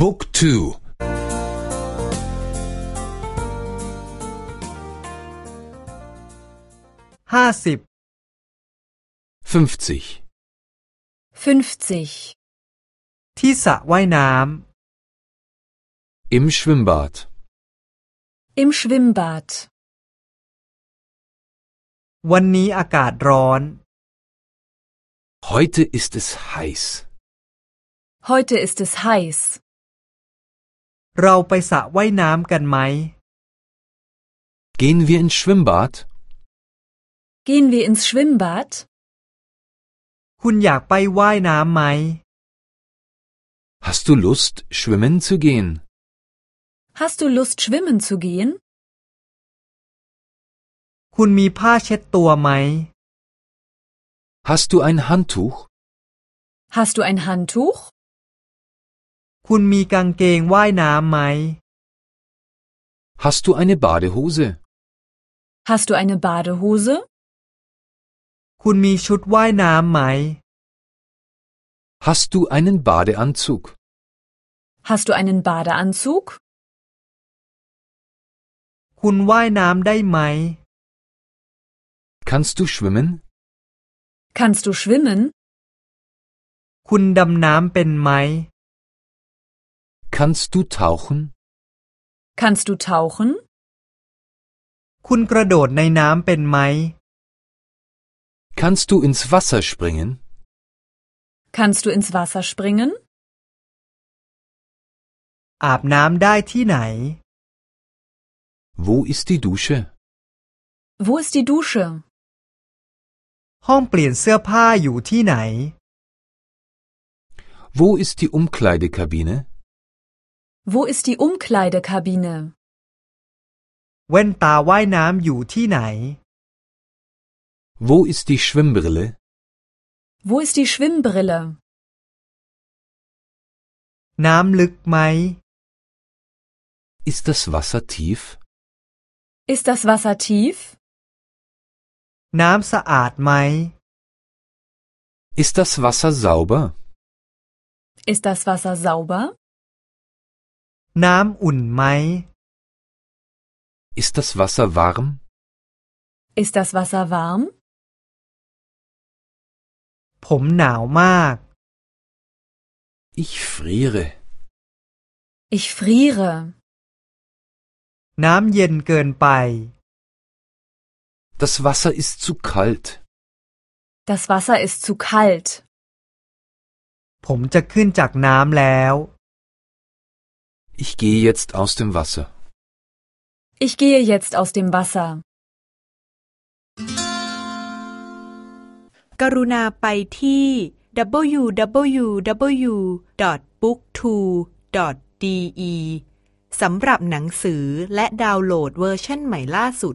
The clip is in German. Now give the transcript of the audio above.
Book 2 ห้าสิบ 50 50. ที่สระว่ายน้ Im Schwimmbad Im Schwimmbad. ำวันนี้อากาศร้อน Heute ist es heiß. Heute ist es heiß. เราไปสระว่ายน้ำกันไหม Gehen wir ins Schwimmbad? Gehen wir ins Schwimmbad? คุณอยากไปว่ายน้ำไหม Hast du Lust, schwimmen zu gehen? Hast du Lust, schwimmen zu gehen? คุณมีผ้าเช็ดตัวไหม Hast du ein Handtuch? Hast du ein Handtuch? คุณมีกางเกงว่ายน้ำไหม Hast du eine Badehose? Hast du eine Badehose? คุณมีชุดว่ายน้ำไหม Hast du einen Badeanzug? Hast du einen Badeanzug? คุณว่ายน้ำได้ไหม Kannst du schwimmen? Kannst du schwimmen? คุณดำน้ำเป็นไหม Kannst du tauchen? Kannst du tauchen? คุณกระโดดในน้ำเป็นไหม Kannst du ins Wasser springen? Kannst du ins Wasser springen? อาบน้ำได้ที่ไหน Wo ist die Dusche? Wo ist die Dusche? ห้องเปลี่ยนเสื้อผ้าอยู่ที่ไหน Wo ist die Umkleidekabine? Wo ist die Umkleidekabine? แว่นตาว่ายน้ำอยู่ที่ไหน Wo ist die Schwimmbrille? Wo ist die Schwimmbrille? น้ำลึกไหม Ist das Wasser tief? Ist das Wasser tief? น้ำสะอาดไหม Ist das Wasser sauber? Ist das Wasser sauber? น้ำอุ่นไหม Ist das Wasser warm? Ist das Wasser warm? ผมหนาวมาก Ich friere. Ich friere. น้ำเย็นเกินไป Das Wasser ist zu kalt. Das Wasser ist zu kalt. ผมจะขึ้นจากน้ำแล้ว Ich gehe jetzt aus dem Wasser. Ich gehe jetzt aus dem Wasser. กรุณาไปที่ www.booktwo.de สำหรับหนังสือและดาวน์โหลดเวอร์ชันใหม่ล่าสุด